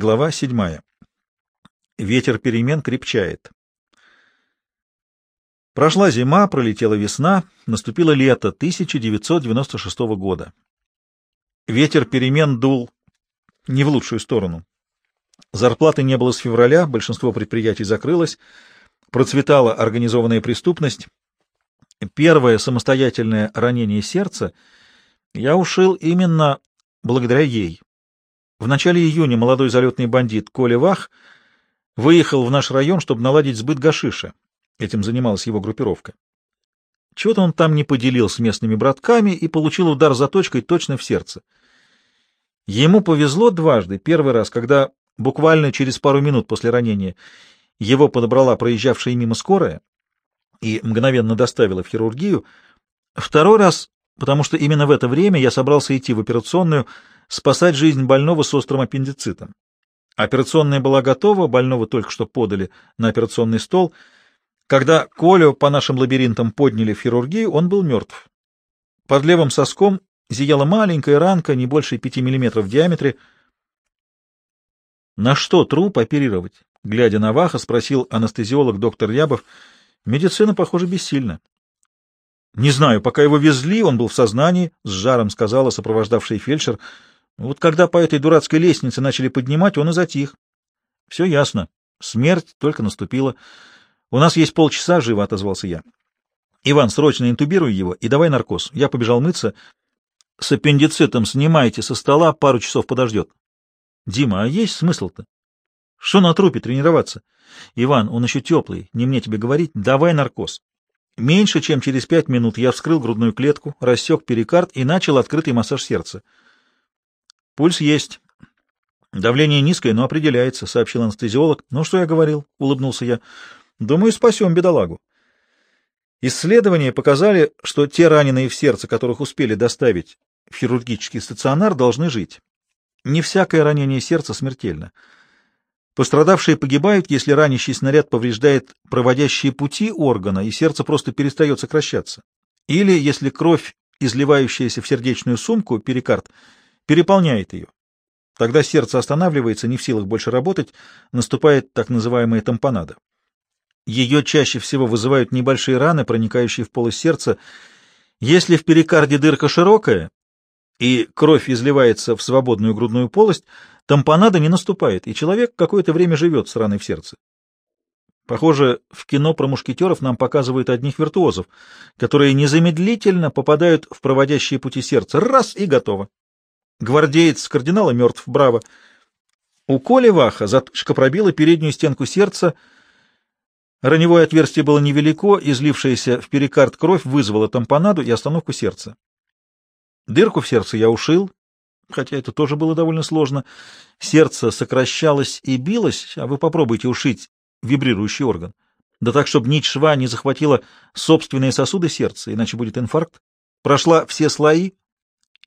Глава 7. Ветер перемен крепчает. Прошла зима, пролетела весна, наступило лето 1996 года. Ветер перемен дул не в лучшую сторону. Зарплаты не было с февраля, большинство предприятий закрылось, процветала организованная преступность. Первое самостоятельное ранение сердца я ушил именно благодаря ей. В начале июня молодой залетный бандит Коля Вах выехал в наш район, чтобы наладить сбыт гашиша. Этим занималась его группировка. Чего-то он там не поделил с местными братками и получил удар заточкой точно в сердце. Ему повезло дважды. Первый раз, когда буквально через пару минут после ранения его подобрала проезжавшая мимо скорая и мгновенно доставила в хирургию. Второй раз, потому что именно в это время я собрался идти в операционную, спасать жизнь больного с острым аппендицитом. Операционная была готова, больного только что подали на операционный стол. Когда Колю по нашим лабиринтам подняли в хирургию, он был мертв. Под левым соском зияла маленькая ранка, не больше пяти миллиметров в диаметре. «На что труп оперировать?» Глядя на Ваха, спросил анестезиолог доктор Рябов. «Медицина, похоже, бессильна». «Не знаю, пока его везли, он был в сознании», — с жаром сказала сопровождавший фельдшер. Вот когда по этой дурацкой лестнице начали поднимать, он и затих. Все ясно. Смерть только наступила. У нас есть полчаса, живо отозвался я. Иван, срочно интубируй его и давай наркоз. Я побежал мыться. С аппендицитом снимайте со стола, пару часов подождет. Дима, а есть смысл-то? Что на трупе тренироваться? Иван, он еще теплый, не мне тебе говорить, давай наркоз. Меньше чем через пять минут я вскрыл грудную клетку, рассек перикард и начал открытый массаж сердца. Пульс есть. Давление низкое, но определяется, сообщил анестезиолог. Ну, что я говорил? Улыбнулся я. Думаю, спасем бедолагу. Исследования показали, что те раненые в сердце, которых успели доставить в хирургический стационар, должны жить. Не всякое ранение сердца смертельно. Пострадавшие погибают, если ранящий снаряд повреждает проводящие пути органа, и сердце просто перестает сокращаться. Или если кровь, изливающаяся в сердечную сумку, перикард, переполняет ее. Тогда сердце останавливается, не в силах больше работать, наступает так называемая тампонада. Ее чаще всего вызывают небольшие раны, проникающие в полость сердца. Если в перикарде дырка широкая и кровь изливается в свободную грудную полость, тампонада не наступает, и человек какое-то время живет с раной в сердце. Похоже, в кино про мушкетеров нам показывают одних виртуозов, которые незамедлительно попадают в проводящие пути сердца. Раз — и готово. Гвардеец кардинала мертв, браво. У Коли Ваха заточка пробила переднюю стенку сердца. Раневое отверстие было невелико, излившаяся в перикард кровь вызвала тампонаду и остановку сердца. Дырку в сердце я ушил, хотя это тоже было довольно сложно. Сердце сокращалось и билось, а вы попробуйте ушить вибрирующий орган. Да так, чтобы нить шва не захватила собственные сосуды сердца, иначе будет инфаркт. Прошла все слои,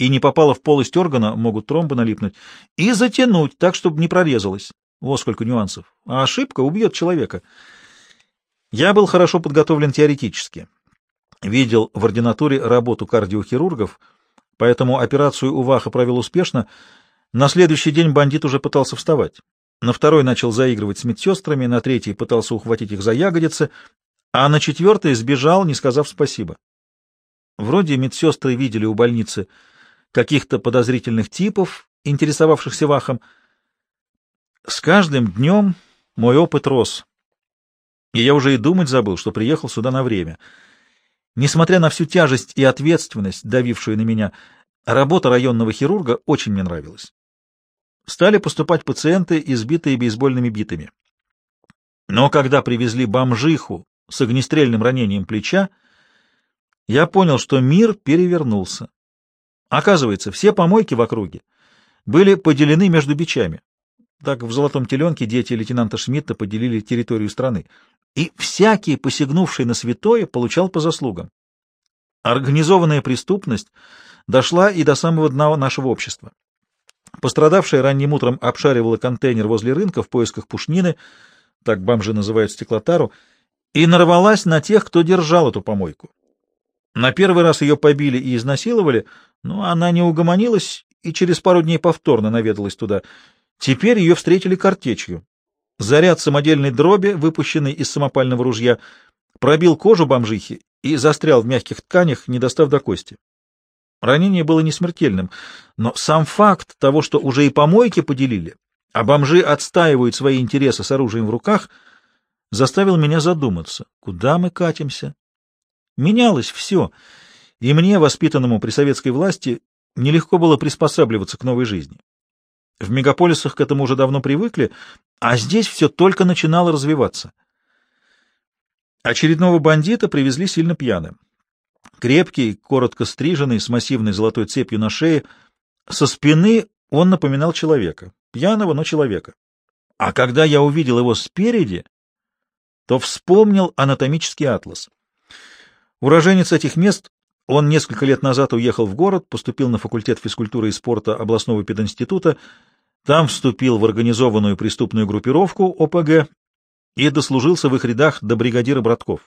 и не попала в полость органа, могут тромбы налипнуть, и затянуть так, чтобы не прорезалось. Вот сколько нюансов. А ошибка убьет человека. Я был хорошо подготовлен теоретически. Видел в ординатуре работу кардиохирургов, поэтому операцию у Ваха провел успешно. На следующий день бандит уже пытался вставать. На второй начал заигрывать с медсестрами, на третий пытался ухватить их за ягодицы, а на четвертый сбежал, не сказав спасибо. Вроде медсестры видели у больницы каких-то подозрительных типов, интересовавшихся Вахом. С каждым днем мой опыт рос, и я уже и думать забыл, что приехал сюда на время. Несмотря на всю тяжесть и ответственность, давившую на меня, работа районного хирурга очень мне нравилась. Стали поступать пациенты, избитые бейсбольными битами. Но когда привезли бомжиху с огнестрельным ранением плеча, я понял, что мир перевернулся. Оказывается, все помойки в округе были поделены между бичами. Так в «Золотом теленке» дети лейтенанта Шмидта поделили территорию страны. И всякий, посягнувший на святое, получал по заслугам. Организованная преступность дошла и до самого дна нашего общества. Пострадавшая ранним утром обшаривала контейнер возле рынка в поисках пушнины, так бомжи называют стеклотару, и нарвалась на тех, кто держал эту помойку. На первый раз ее побили и изнасиловали, но она не угомонилась и через пару дней повторно наведалась туда. Теперь ее встретили картечью. Заряд самодельной дроби, выпущенный из самопального ружья, пробил кожу бомжихи и застрял в мягких тканях, не достав до кости. Ранение было не смертельным, но сам факт того, что уже и помойки поделили, а бомжи отстаивают свои интересы с оружием в руках, заставил меня задуматься, куда мы катимся. Менялось все, и мне, воспитанному при советской власти, нелегко было приспосабливаться к новой жизни. В мегаполисах к этому уже давно привыкли, а здесь все только начинало развиваться. Очередного бандита привезли сильно пьяным. Крепкий, коротко стриженный, с массивной золотой цепью на шее. Со спины он напоминал человека. Пьяного, но человека. А когда я увидел его спереди, то вспомнил анатомический атлас. Уроженец этих мест, он несколько лет назад уехал в город, поступил на факультет физкультуры и спорта областного пединститута, там вступил в организованную преступную группировку ОПГ и дослужился в их рядах до бригадира братков.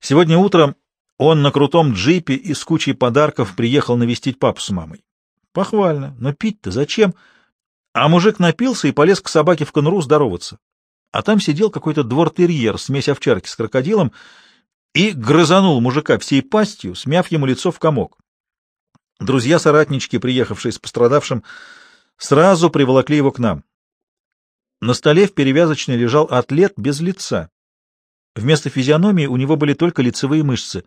Сегодня утром он на крутом джипе и с кучей подарков приехал навестить папу с мамой. Похвально, но пить-то зачем? А мужик напился и полез к собаке в конуру здороваться. А там сидел какой-то двор-терьер, смесь овчарки с крокодилом, и грызанул мужика всей пастью, смяв ему лицо в комок. Друзья-соратнички, приехавшие с пострадавшим, сразу приволокли его к нам. На столе в перевязочной лежал атлет без лица. Вместо физиономии у него были только лицевые мышцы.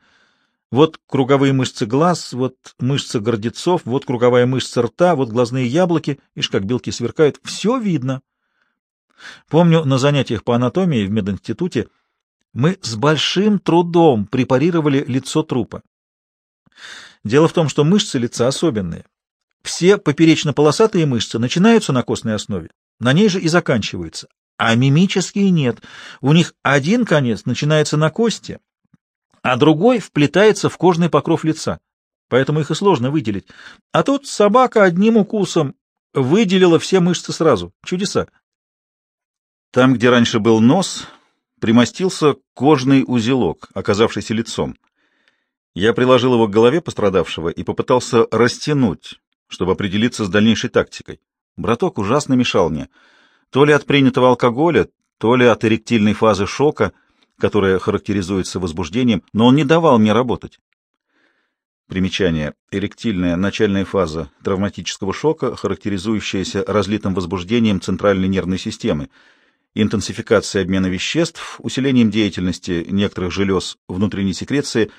Вот круговые мышцы глаз, вот мышцы гордецов, вот круговая мышца рта, вот глазные яблоки, ишь, как белки сверкают. Все видно. Помню, на занятиях по анатомии в мединституте мы с большим трудом препарировали лицо трупа. Дело в том, что мышцы лица особенные. Все поперечно-полосатые мышцы начинаются на костной основе, на ней же и заканчиваются. А мимические нет. У них один конец начинается на кости, а другой вплетается в кожный покров лица. Поэтому их и сложно выделить. А тут собака одним укусом выделила все мышцы сразу. Чудеса. Там, где раньше был нос, примостился кожный узелок, оказавшийся лицом. Я приложил его к голове пострадавшего и попытался растянуть, чтобы определиться с дальнейшей тактикой. Браток ужасно мешал мне. То ли от принятого алкоголя, то ли от эректильной фазы шока, которая характеризуется возбуждением, но он не давал мне работать. Примечание. Эректильная начальная фаза травматического шока, характеризующаяся разлитым возбуждением центральной нервной системы, интенсификацией обмена веществ, усилением деятельности некоторых желез внутренней секреции,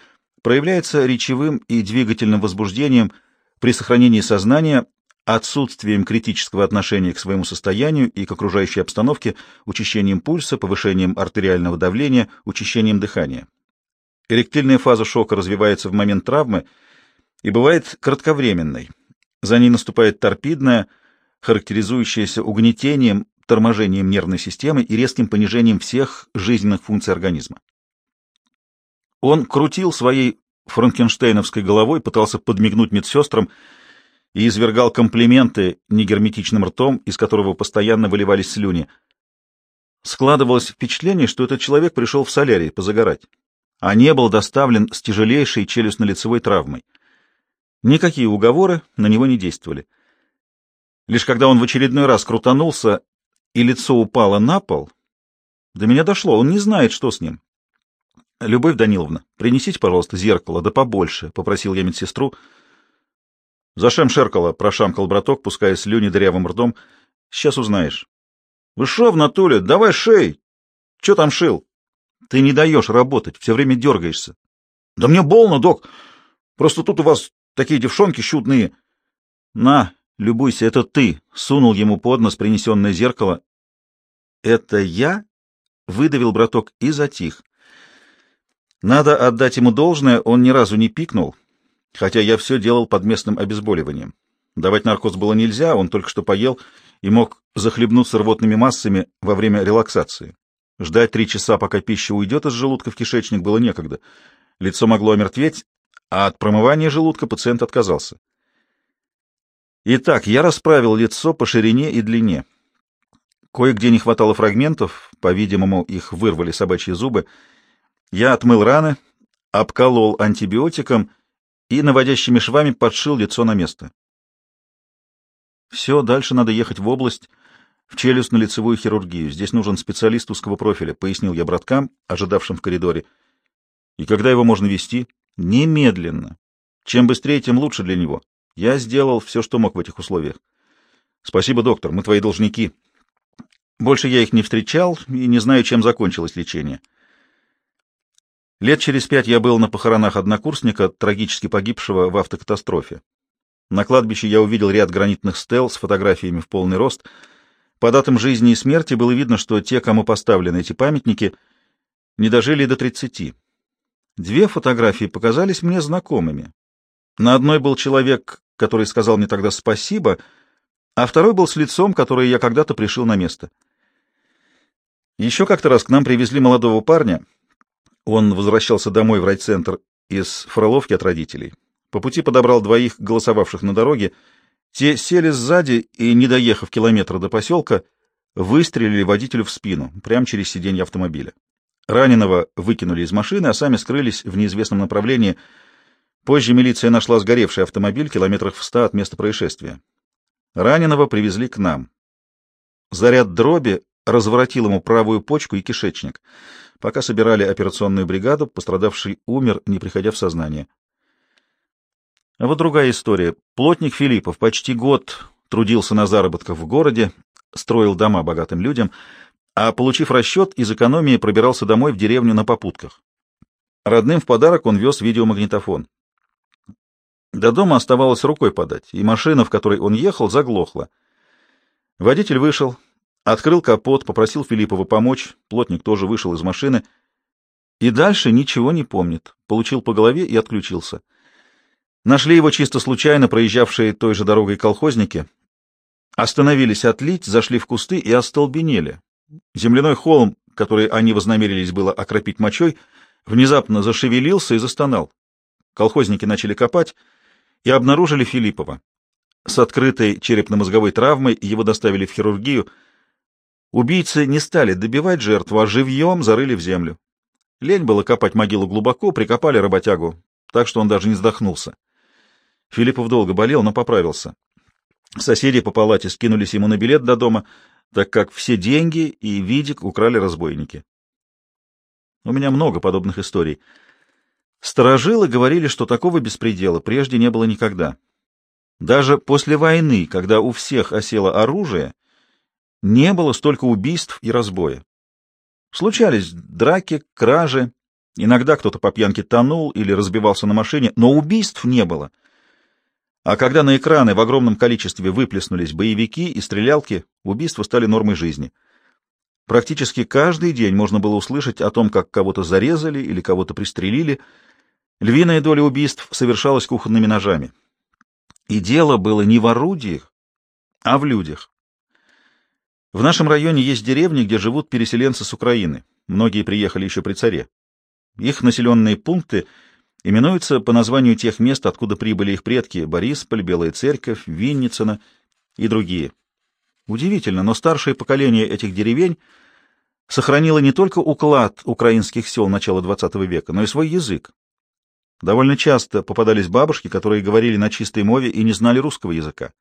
проявляется речевым и двигательным возбуждением при сохранении сознания отсутствием критического отношения к своему состоянию и к окружающей обстановке, учащением пульса, повышением артериального давления, учащением дыхания. Эректильная фаза шока развивается в момент травмы и бывает кратковременной. За ней наступает торпидная, характеризующаяся угнетением, торможением нервной системы и резким понижением всех жизненных функций организма. Он крутил своей франкенштейновской головой, пытался подмигнуть медсестрам, и извергал комплименты негерметичным ртом, из которого постоянно выливались слюни. Складывалось впечатление, что этот человек пришел в солярий позагорать, а не был доставлен с тяжелейшей челюстно-лицевой травмой. Никакие уговоры на него не действовали. Лишь когда он в очередной раз крутанулся и лицо упало на пол, до меня дошло, он не знает, что с ним. — Любовь Даниловна, принесите, пожалуйста, зеркало, да побольше, — попросил я медсестру, — Зашем шеркало, прошамкал браток, пуская слюни дырявым ртом. Сейчас узнаешь. Вы шо в натуре? Давай шей! Че там шил? Ты не даешь работать, все время дергаешься. Да мне больно, док. Просто тут у вас такие девшонки щудные. На, любуйся, это ты, сунул ему под нос принесенное зеркало. Это я? Выдавил браток и затих. Надо отдать ему должное, он ни разу не пикнул хотя я все делал под местным обезболиванием. Давать наркоз было нельзя, он только что поел и мог захлебнуться рвотными массами во время релаксации. Ждать три часа, пока пища уйдет из желудка в кишечник, было некогда. Лицо могло омертветь, а от промывания желудка пациент отказался. Итак, я расправил лицо по ширине и длине. Кое-где не хватало фрагментов, по-видимому, их вырвали собачьи зубы. Я отмыл раны, обколол антибиотиком и наводящими швами подшил лицо на место. Все, дальше надо ехать в область, в челюстно-лицевую хирургию. Здесь нужен специалист узкого профиля, — пояснил я браткам, ожидавшим в коридоре. И когда его можно вести? Немедленно. Чем быстрее, тем лучше для него. Я сделал все, что мог в этих условиях. Спасибо, доктор, мы твои должники. Больше я их не встречал и не знаю, чем закончилось лечение. Лет через пять я был на похоронах однокурсника, трагически погибшего в автокатастрофе. На кладбище я увидел ряд гранитных стел с фотографиями в полный рост. По датам жизни и смерти было видно, что те, кому поставлены эти памятники, не дожили до тридцати. Две фотографии показались мне знакомыми. На одной был человек, который сказал мне тогда спасибо, а второй был с лицом, которое я когда-то пришил на место. Еще как-то раз к нам привезли молодого парня — он возвращался домой в райцентр из Фроловки от родителей. По пути подобрал двоих голосовавших на дороге. Те сели сзади и, не доехав километра до поселка, выстрелили водителю в спину, прямо через сиденье автомобиля. Раненого выкинули из машины, а сами скрылись в неизвестном направлении. Позже милиция нашла сгоревший автомобиль километрах в ста от места происшествия. Раненого привезли к нам. Заряд дроби разворотил ему правую почку и кишечник — Пока собирали операционную бригаду, пострадавший умер, не приходя в сознание. А вот другая история. Плотник Филиппов почти год трудился на заработках в городе, строил дома богатым людям, а, получив расчет, из экономии пробирался домой в деревню на попутках. Родным в подарок он вез видеомагнитофон. До дома оставалось рукой подать, и машина, в которой он ехал, заглохла. Водитель вышел, Открыл капот, попросил Филиппова помочь, плотник тоже вышел из машины. И дальше ничего не помнит. Получил по голове и отключился. Нашли его чисто случайно проезжавшие той же дорогой колхозники. Остановились отлить, зашли в кусты и остолбенели. Земляной холм, который они вознамерились было окропить мочой, внезапно зашевелился и застонал. Колхозники начали копать и обнаружили Филиппова. С открытой черепно-мозговой травмой его доставили в хирургию — Убийцы не стали добивать жертву, а живьем зарыли в землю. Лень было копать могилу глубоко, прикопали работягу, так что он даже не вздохнулся. Филиппов долго болел, но поправился. Соседи по палате скинулись ему на билет до дома, так как все деньги и видик украли разбойники. У меня много подобных историй. Сторожилы говорили, что такого беспредела прежде не было никогда. Даже после войны, когда у всех осело оружие, не было столько убийств и разбоя. Случались драки, кражи, иногда кто-то по пьянке тонул или разбивался на машине, но убийств не было. А когда на экраны в огромном количестве выплеснулись боевики и стрелялки, убийства стали нормой жизни. Практически каждый день можно было услышать о том, как кого-то зарезали или кого-то пристрелили. Львиная доля убийств совершалась кухонными ножами. И дело было не в орудиях, а в людях. В нашем районе есть деревни, где живут переселенцы с Украины. Многие приехали еще при царе. Их населенные пункты именуются по названию тех мест, откуда прибыли их предки — Борисполь, Белая Церковь, Винницына и другие. Удивительно, но старшее поколение этих деревень сохранило не только уклад украинских сел начала XX века, но и свой язык. Довольно часто попадались бабушки, которые говорили на чистой мове и не знали русского языка.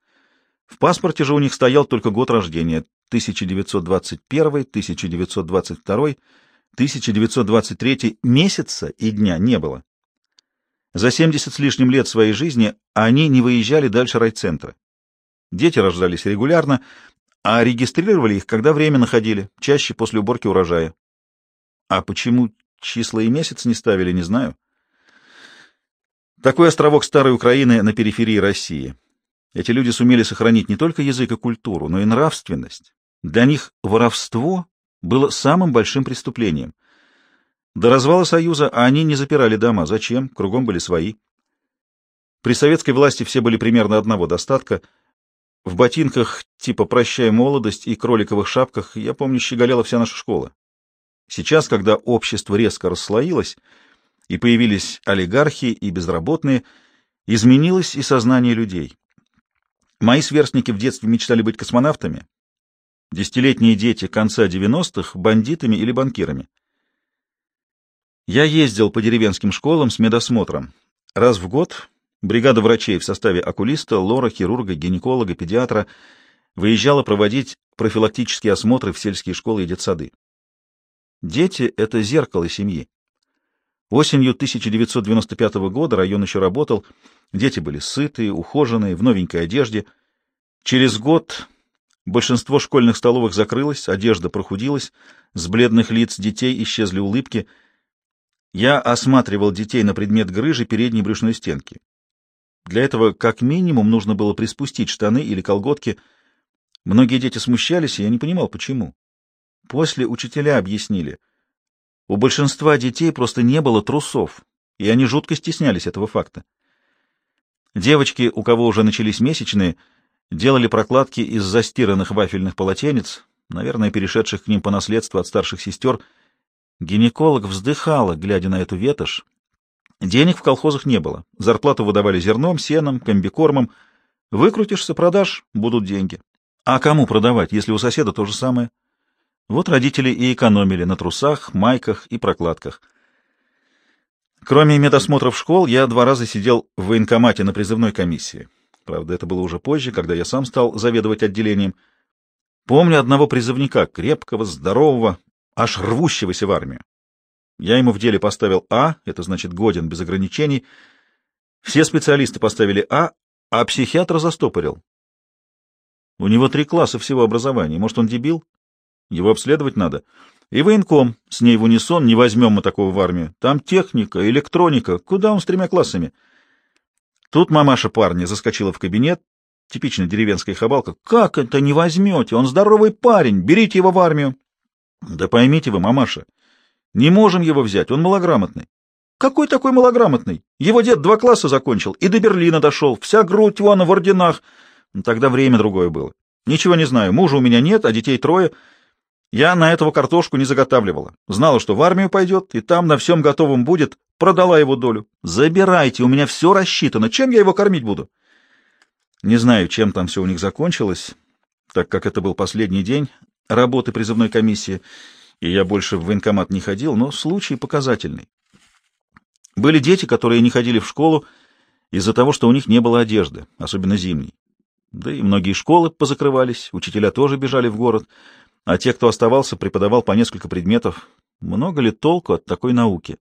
В паспорте же у них стоял только год рождения 1921, 1922, 1923 месяца и дня не было. За 70 с лишним лет своей жизни они не выезжали дальше райцентра. Дети рождались регулярно, а регистрировали их, когда время находили, чаще после уборки урожая. А почему числа и месяц не ставили, не знаю. Такой островок старой Украины на периферии России. Эти люди сумели сохранить не только язык и культуру, но и нравственность. Для них воровство было самым большим преступлением. До развала Союза они не запирали дома. Зачем? Кругом были свои. При советской власти все были примерно одного достатка. В ботинках типа «Прощай молодость» и кроликовых шапках, я помню, щеголяла вся наша школа. Сейчас, когда общество резко расслоилось, и появились олигархи и безработные, изменилось и сознание людей. Мои сверстники в детстве мечтали быть космонавтами. Десятилетние дети конца 90-х — бандитами или банкирами. Я ездил по деревенским школам с медосмотром. Раз в год Бригада врачей в составе окулиста, лора, хирурга, гинеколога, педиатра выезжала проводить профилактические осмотры в сельские школы и детсады. Дети — это зеркало семьи. Осенью 1995 года район еще работал, дети были сытые, ухоженные, в новенькой одежде. Через год большинство школьных столовых закрылось, одежда прохудилась, с бледных лиц детей исчезли улыбки. Я осматривал детей на предмет грыжи передней брюшной стенки. Для этого как минимум нужно было приспустить штаны или колготки. Многие дети смущались, и я не понимал, почему. После учителя объяснили — у большинства детей просто не было трусов, и они жутко стеснялись этого факта. Девочки, у кого уже начались месячные, делали прокладки из застиранных вафельных полотенец, наверное, перешедших к ним по наследству от старших сестер. Гинеколог вздыхала, глядя на эту ветошь. Денег в колхозах не было. Зарплату выдавали зерном, сеном, комбикормом. Выкрутишься, продашь — будут деньги. А кому продавать, если у соседа то же самое? Вот родители и экономили на трусах, майках и прокладках. Кроме медосмотров школ, я два раза сидел в военкомате на призывной комиссии. Правда, это было уже позже, когда я сам стал заведовать отделением. Помню одного призывника, крепкого, здорового, аж рвущегося в армию. Я ему в деле поставил А, это значит годен, без ограничений. Все специалисты поставили А, а психиатр застопорил. У него три класса всего образования. Может, он дебил? Его обследовать надо. И военком с ней в унисон не возьмем мы такого в армию. Там техника, электроника. Куда он с тремя классами? Тут мамаша парня заскочила в кабинет. Типичная деревенская хабалка. Как это не возьмете? Он здоровый парень. Берите его в армию. Да поймите вы, мамаша, не можем его взять. Он малограмотный. Какой такой малограмотный? Его дед два класса закончил и до Берлина дошел. Вся грудь вон в орденах. Тогда время другое было. Ничего не знаю. Мужа у меня нет, а детей трое — я на этого картошку не заготавливала. Знала, что в армию пойдет, и там на всем готовом будет. Продала его долю. Забирайте, у меня все рассчитано. Чем я его кормить буду? Не знаю, чем там все у них закончилось, так как это был последний день работы призывной комиссии, и я больше в военкомат не ходил, но случай показательный. Были дети, которые не ходили в школу из-за того, что у них не было одежды, особенно зимней. Да и многие школы позакрывались, учителя тоже бежали в город — а те, кто оставался, преподавал по несколько предметов. Много ли толку от такой науки?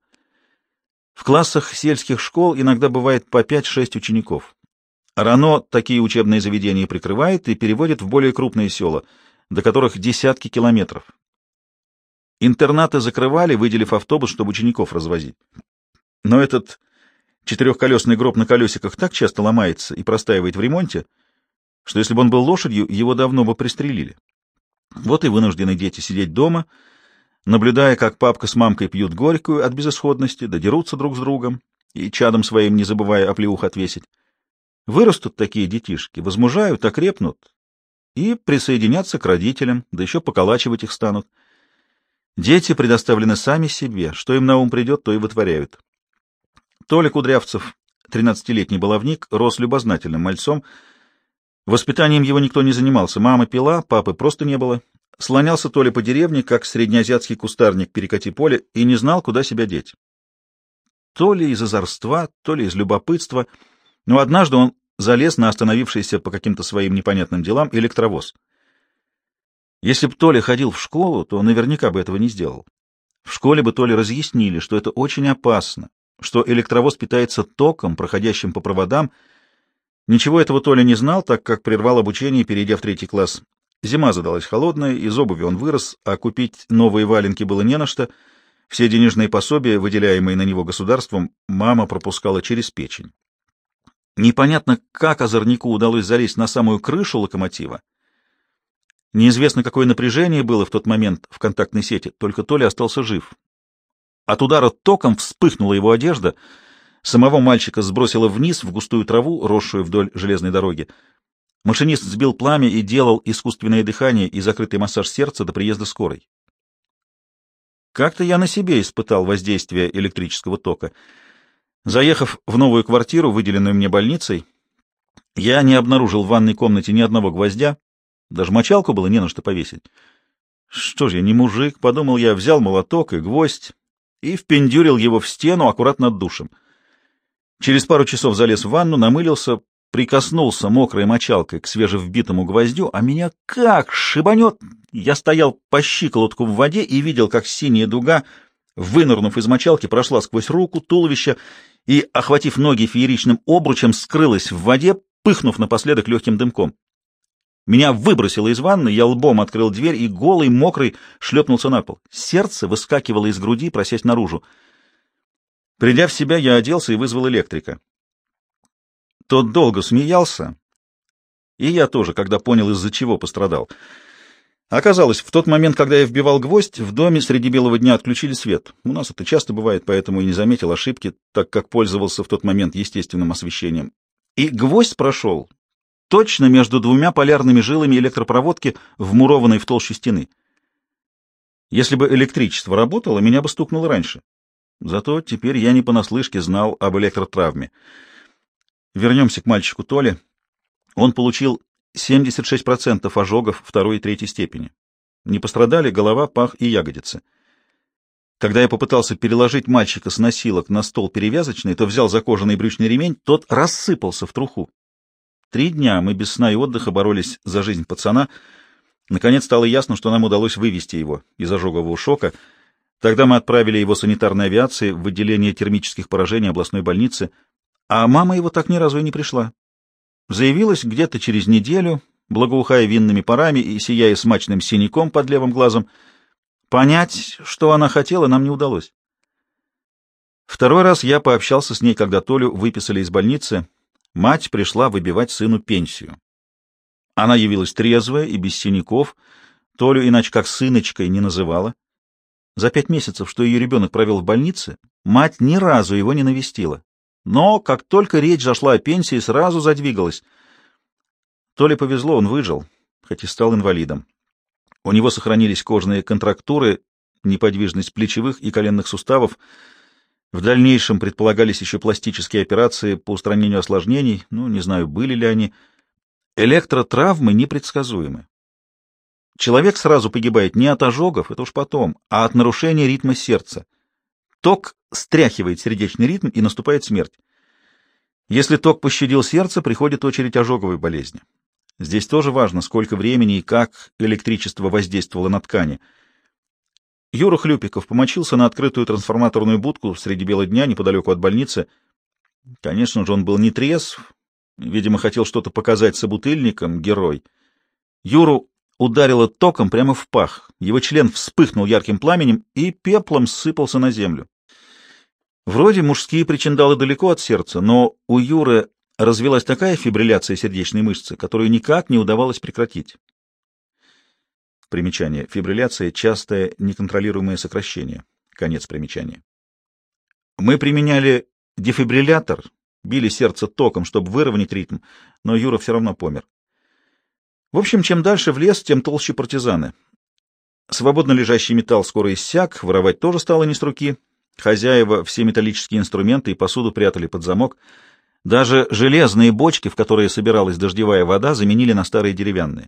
В классах сельских школ иногда бывает по 5-6 учеников. РАНО такие учебные заведения прикрывает и переводит в более крупные села, до которых десятки километров. Интернаты закрывали, выделив автобус, чтобы учеников развозить. Но этот четырехколесный гроб на колесиках так часто ломается и простаивает в ремонте, что если бы он был лошадью, его давно бы пристрелили. Вот и вынуждены дети сидеть дома, наблюдая, как папка с мамкой пьют горькую от безысходности, додерутся друг с другом и чадом своим не забывая оплеух отвесить. Вырастут такие детишки, возмужают, окрепнут и присоединятся к родителям, да еще поколачивать их станут. Дети предоставлены сами себе, что им на ум придет, то и вытворяют. Толя Кудрявцев, тринадцатилетний баловник, рос любознательным мальцом, Воспитанием его никто не занимался. Мама пила, папы просто не было. Слонялся то ли по деревне, как среднеазиатский кустарник перекати поле, и не знал, куда себя деть. То ли из озорства, то ли из любопытства, но однажды он залез на остановившийся по каким-то своим непонятным делам электровоз. Если бы Толя ходил в школу, то наверняка бы этого не сделал. В школе бы Толе разъяснили, что это очень опасно, что электровоз питается током, проходящим по проводам, Ничего этого Толя не знал, так как прервал обучение, перейдя в третий класс. Зима задалась холодная, из обуви он вырос, а купить новые валенки было не на что. Все денежные пособия, выделяемые на него государством, мама пропускала через печень. Непонятно, как озорнику удалось залезть на самую крышу локомотива. Неизвестно, какое напряжение было в тот момент в контактной сети, только Толя остался жив. От удара током вспыхнула его одежда — Самого мальчика сбросило вниз в густую траву, росшую вдоль железной дороги. Машинист сбил пламя и делал искусственное дыхание и закрытый массаж сердца до приезда скорой. Как-то я на себе испытал воздействие электрического тока. Заехав в новую квартиру, выделенную мне больницей, я не обнаружил в ванной комнате ни одного гвоздя, даже мочалку было не на что повесить. Что ж я, не мужик, подумал я, взял молоток и гвоздь и впендюрил его в стену аккуратно над душем — Через пару часов залез в ванну, намылился, прикоснулся мокрой мочалкой к свежевбитому гвоздю, а меня как шибанет! Я стоял по щиколотку в воде и видел, как синяя дуга, вынырнув из мочалки, прошла сквозь руку, туловище и, охватив ноги фееричным обручем, скрылась в воде, пыхнув напоследок легким дымком. Меня выбросило из ванны, я лбом открыл дверь и голый, мокрый, шлепнулся на пол. Сердце выскакивало из груди, просясь наружу. Придя в себя, я оделся и вызвал электрика. Тот долго смеялся, и я тоже, когда понял, из-за чего пострадал. Оказалось, в тот момент, когда я вбивал гвоздь, в доме среди белого дня отключили свет. У нас это часто бывает, поэтому и не заметил ошибки, так как пользовался в тот момент естественным освещением. И гвоздь прошел точно между двумя полярными жилами электропроводки, вмурованной в толщу стены. Если бы электричество работало, меня бы стукнуло раньше. Зато теперь я не понаслышке знал об электротравме. Вернемся к мальчику Толе. Он получил 76% ожогов второй и третьей степени. Не пострадали голова, пах и ягодицы. Когда я попытался переложить мальчика с носилок на стол перевязочный, то взял за кожаный брючный ремень, тот рассыпался в труху. Три дня мы без сна и отдыха боролись за жизнь пацана. Наконец стало ясно, что нам удалось вывести его из ожогового шока. Тогда мы отправили его санитарной авиации в отделение термических поражений областной больницы — а мама его так ни разу и не пришла. Заявилась где-то через неделю, благоухая винными парами и сияя смачным синяком под левым глазом. Понять, что она хотела, нам не удалось. Второй раз я пообщался с ней, когда Толю выписали из больницы. Мать пришла выбивать сыну пенсию. Она явилась трезвая и без синяков, Толю иначе как сыночкой не называла. За пять месяцев, что ее ребенок провел в больнице, мать ни разу его не навестила. Но как только речь зашла о пенсии, сразу задвигалась. То ли повезло, он выжил, хоть и стал инвалидом. У него сохранились кожные контрактуры, неподвижность плечевых и коленных суставов. В дальнейшем предполагались еще пластические операции по устранению осложнений, ну, не знаю, были ли они. Электротравмы непредсказуемы. Человек сразу погибает не от ожогов, это уж потом, а от нарушения ритма сердца. Ток стряхивает сердечный ритм и наступает смерть. Если ток пощадил сердце, приходит очередь ожоговой болезни. Здесь тоже важно, сколько времени и как электричество воздействовало на ткани. Юра Хлюпиков помочился на открытую трансформаторную будку среди бела дня неподалеку от больницы. Конечно же, он был не трезв, видимо, хотел что-то показать собутыльникам, герой. Юру ударило током прямо в пах. Его член вспыхнул ярким пламенем и пеплом сыпался на землю. Вроде мужские причиндалы далеко от сердца, но у Юры развилась такая фибрилляция сердечной мышцы, которую никак не удавалось прекратить. Примечание. Фибрилляция — частое неконтролируемое сокращение. Конец примечания. Мы применяли дефибриллятор, били сердце током, чтобы выровнять ритм, но Юра все равно помер. В общем, чем дальше в лес, тем толще партизаны. Свободно лежащий металл скоро иссяк, воровать тоже стало не с руки — Хозяева все металлические инструменты и посуду прятали под замок. Даже железные бочки, в которые собиралась дождевая вода, заменили на старые деревянные.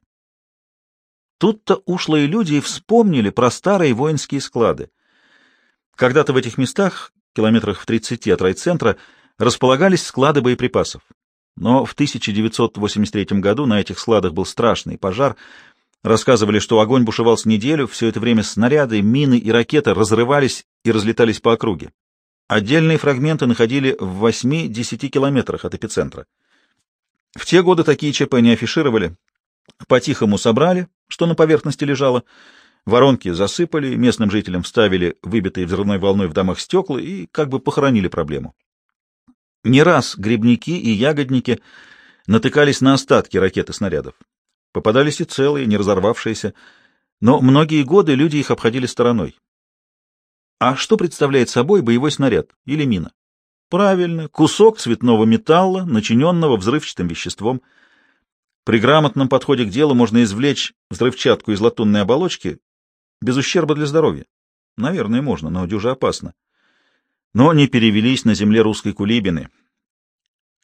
Тут-то ушлые люди и вспомнили про старые воинские склады. Когда-то в этих местах, километрах в 30 от райцентра, располагались склады боеприпасов. Но в 1983 году на этих складах был страшный пожар. Рассказывали, что огонь бушевал с неделю, все это время снаряды, мины и ракеты разрывались и разлетались по округе. Отдельные фрагменты находили в 8-10 километрах от эпицентра. В те годы такие ЧП не афишировали. По-тихому собрали, что на поверхности лежало, воронки засыпали, местным жителям вставили выбитые взрывной волной в домах стекла и как бы похоронили проблему. Не раз грибники и ягодники натыкались на остатки ракет и снарядов. Попадались и целые, не разорвавшиеся, но многие годы люди их обходили стороной. А что представляет собой боевой снаряд или мина? Правильно, кусок цветного металла, начиненного взрывчатым веществом. При грамотном подходе к делу можно извлечь взрывчатку из латунной оболочки без ущерба для здоровья. Наверное, можно, но дюже опасно. Но не перевелись на земле русской кулибины.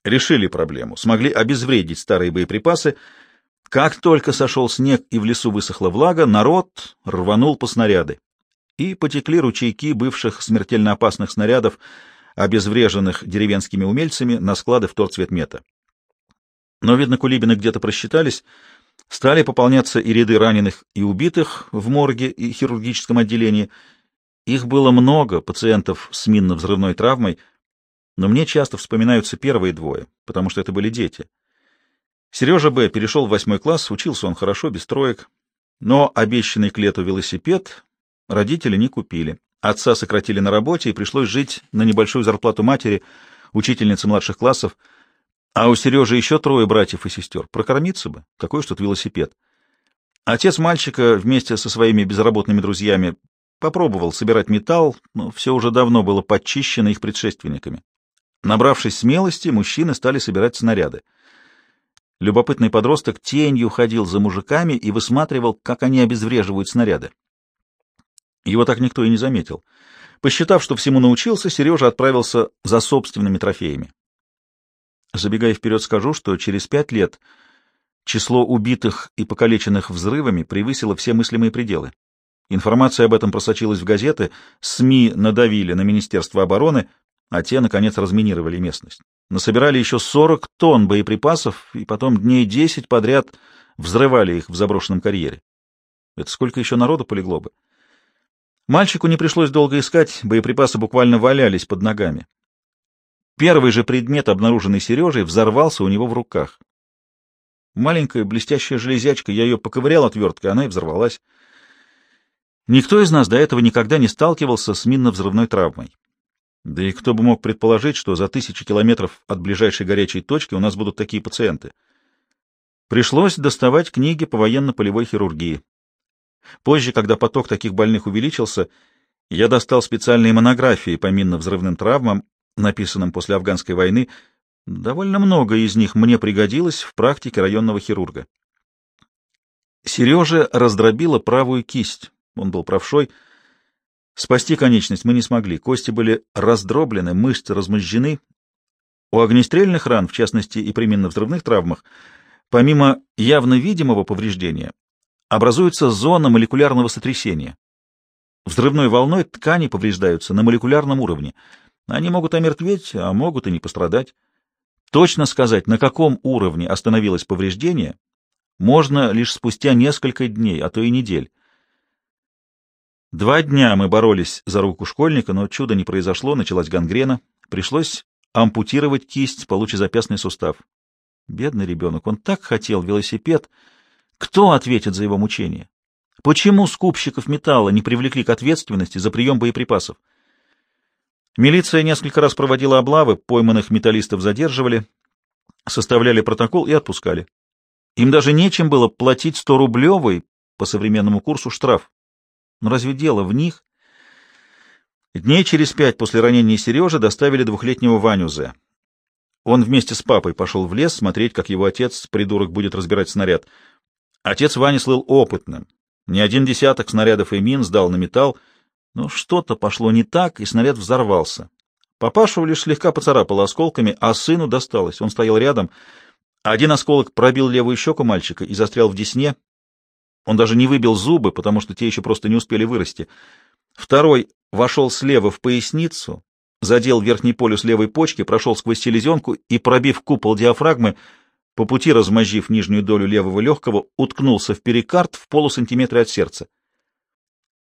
Решили проблему, смогли обезвредить старые боеприпасы. Как только сошел снег и в лесу высохла влага, народ рванул по снаряды и потекли ручейки бывших смертельно опасных снарядов, обезвреженных деревенскими умельцами на склады вторцветмета. Но, видно, кулибины где-то просчитались, стали пополняться и ряды раненых и убитых в морге и хирургическом отделении. Их было много, пациентов с минно-взрывной травмой, но мне часто вспоминаются первые двое, потому что это были дети. Сережа Б. перешел в восьмой класс, учился он хорошо, без троек, но обещанный к лету велосипед родители не купили. Отца сократили на работе, и пришлось жить на небольшую зарплату матери, учительницы младших классов, а у Сережи еще трое братьев и сестер. Прокормиться бы, какой ж тут велосипед. Отец мальчика вместе со своими безработными друзьями попробовал собирать металл, но все уже давно было подчищено их предшественниками. Набравшись смелости, мужчины стали собирать снаряды. Любопытный подросток тенью ходил за мужиками и высматривал, как они обезвреживают снаряды. Его так никто и не заметил. Посчитав, что всему научился, Сережа отправился за собственными трофеями. Забегая вперед, скажу, что через пять лет число убитых и покалеченных взрывами превысило все мыслимые пределы. Информация об этом просочилась в газеты, СМИ надавили на Министерство обороны, а те, наконец, разминировали местность насобирали еще 40 тонн боеприпасов и потом дней 10 подряд взрывали их в заброшенном карьере. Это сколько еще народу полегло бы? Мальчику не пришлось долго искать, боеприпасы буквально валялись под ногами. Первый же предмет, обнаруженный Сережей, взорвался у него в руках. Маленькая блестящая железячка, я ее поковырял отверткой, она и взорвалась. Никто из нас до этого никогда не сталкивался с минно-взрывной травмой. Да и кто бы мог предположить, что за тысячи километров от ближайшей горячей точки у нас будут такие пациенты. Пришлось доставать книги по военно-полевой хирургии. Позже, когда поток таких больных увеличился, я достал специальные монографии по минно-взрывным травмам, написанным после афганской войны. Довольно много из них мне пригодилось в практике районного хирурга. Сереже раздробила правую кисть. Он был правшой — Спасти конечность мы не смогли. Кости были раздроблены, мышцы размозжены. У огнестрельных ран, в частности и при минно-взрывных травмах, помимо явно видимого повреждения, образуется зона молекулярного сотрясения. Взрывной волной ткани повреждаются на молекулярном уровне. Они могут омертветь, а могут и не пострадать. Точно сказать, на каком уровне остановилось повреждение, можно лишь спустя несколько дней, а то и недель. Два дня мы боролись за руку школьника, но чуда не произошло, началась гангрена. Пришлось ампутировать кисть, получезапястный сустав. Бедный ребенок, он так хотел велосипед. Кто ответит за его мучение? Почему скупщиков металла не привлекли к ответственности за прием боеприпасов? Милиция несколько раз проводила облавы, пойманных металлистов задерживали, составляли протокол и отпускали. Им даже нечем было платить 100-рублевый по современному курсу штраф. Но разве дело в них? Дней через пять после ранения Сережи доставили двухлетнего Ваню Зе. Он вместе с папой пошел в лес смотреть, как его отец, придурок, будет разбирать снаряд. Отец Вани слыл опытным. Не один десяток снарядов и мин сдал на металл, но что-то пошло не так, и снаряд взорвался. Папашу лишь слегка поцарапало осколками, а сыну досталось. Он стоял рядом. Один осколок пробил левую щеку мальчика и застрял в десне, он даже не выбил зубы, потому что те еще просто не успели вырасти. Второй вошел слева в поясницу, задел верхний полюс левой почки, прошел сквозь селезенку и, пробив купол диафрагмы, по пути размозжив нижнюю долю левого легкого, уткнулся в перикард в полусантиметре от сердца.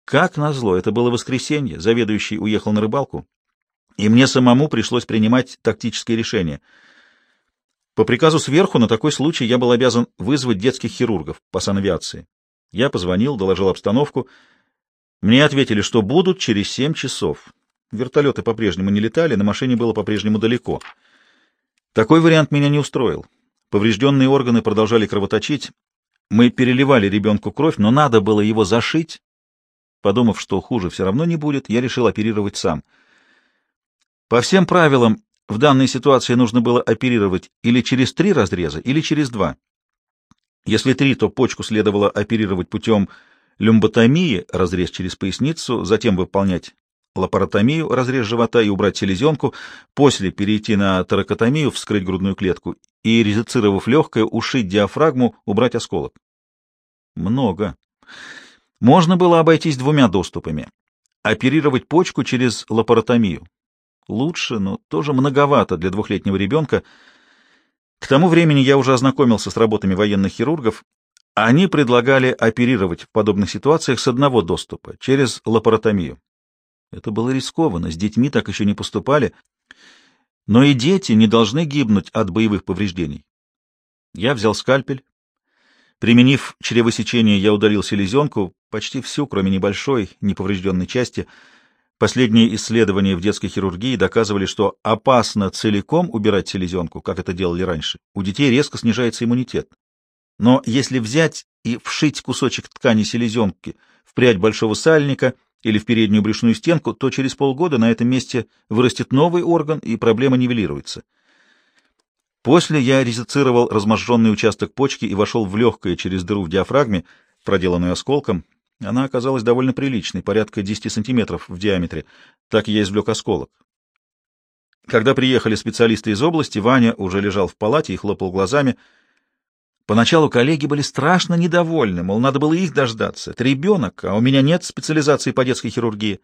Как назло, это было воскресенье, заведующий уехал на рыбалку, и мне самому пришлось принимать тактические решения. По приказу сверху на такой случай я был обязан вызвать детских хирургов по санавиации. Я позвонил, доложил обстановку. Мне ответили, что будут через семь часов. Вертолеты по-прежнему не летали, на машине было по-прежнему далеко. Такой вариант меня не устроил. Поврежденные органы продолжали кровоточить. Мы переливали ребенку кровь, но надо было его зашить. Подумав, что хуже все равно не будет, я решил оперировать сам. По всем правилам, в данной ситуации нужно было оперировать или через три разреза, или через два. Если три, то почку следовало оперировать путем люмботомии, разрез через поясницу, затем выполнять лапаротомию, разрез живота и убрать селезенку, после перейти на торакотомию, вскрыть грудную клетку и, резицировав легкое, ушить диафрагму, убрать осколок. Много. Можно было обойтись двумя доступами. Оперировать почку через лапаротомию. лучше, но тоже многовато для двухлетнего ребенка. К тому времени я уже ознакомился с работами военных хирургов. Они предлагали оперировать в подобных ситуациях с одного доступа, через лапаротомию. Это было рискованно, с детьми так еще не поступали. Но и дети не должны гибнуть от боевых повреждений. Я взял скальпель. Применив чревосечение, я удалил селезенку, почти всю, кроме небольшой, неповрежденной части. Последние исследования в детской хирургии доказывали, что опасно целиком убирать селезенку, как это делали раньше. У детей резко снижается иммунитет. Но если взять и вшить кусочек ткани селезенки в прядь большого сальника или в переднюю брюшную стенку, то через полгода на этом месте вырастет новый орган, и проблема нивелируется. После я резицировал разможженный участок почки и вошел в легкое через дыру в диафрагме, проделанную осколком, она оказалась довольно приличной, порядка 10 сантиметров в диаметре. Так я извлек осколок. Когда приехали специалисты из области, Ваня уже лежал в палате и хлопал глазами. Поначалу коллеги были страшно недовольны, мол, надо было их дождаться. Это ребенок, а у меня нет специализации по детской хирургии.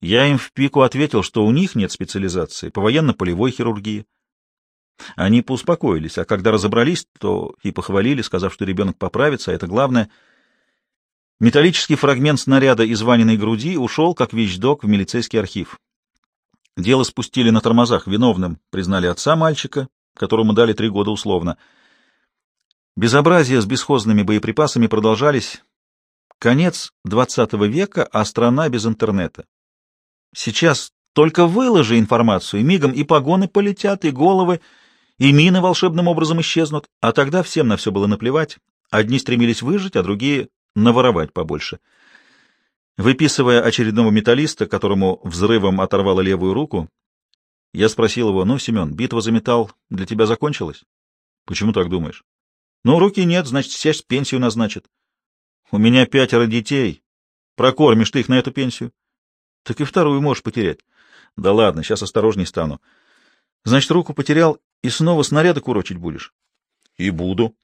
Я им в пику ответил, что у них нет специализации по военно-полевой хирургии. Они поуспокоились, а когда разобрались, то и похвалили, сказав, что ребенок поправится, а это главное — Металлический фрагмент снаряда из Ваниной груди ушел, как вещдок, в милицейский архив. Дело спустили на тормозах. Виновным признали отца мальчика, которому дали три года условно. Безобразия с бесхозными боеприпасами продолжались. Конец XX века, а страна без интернета. Сейчас только выложи информацию, мигом и погоны полетят, и головы, и мины волшебным образом исчезнут, а тогда всем на все было наплевать. Одни стремились выжить, а другие наворовать побольше. Выписывая очередного металлиста, которому взрывом оторвало левую руку, я спросил его, ну, Семен, битва за металл для тебя закончилась? Почему так думаешь? Ну, руки нет, значит, сесть пенсию назначат. У меня пятеро детей. Прокормишь ты их на эту пенсию? Так и вторую можешь потерять. Да ладно, сейчас осторожней стану. Значит, руку потерял и снова снаряды курочить будешь? И буду.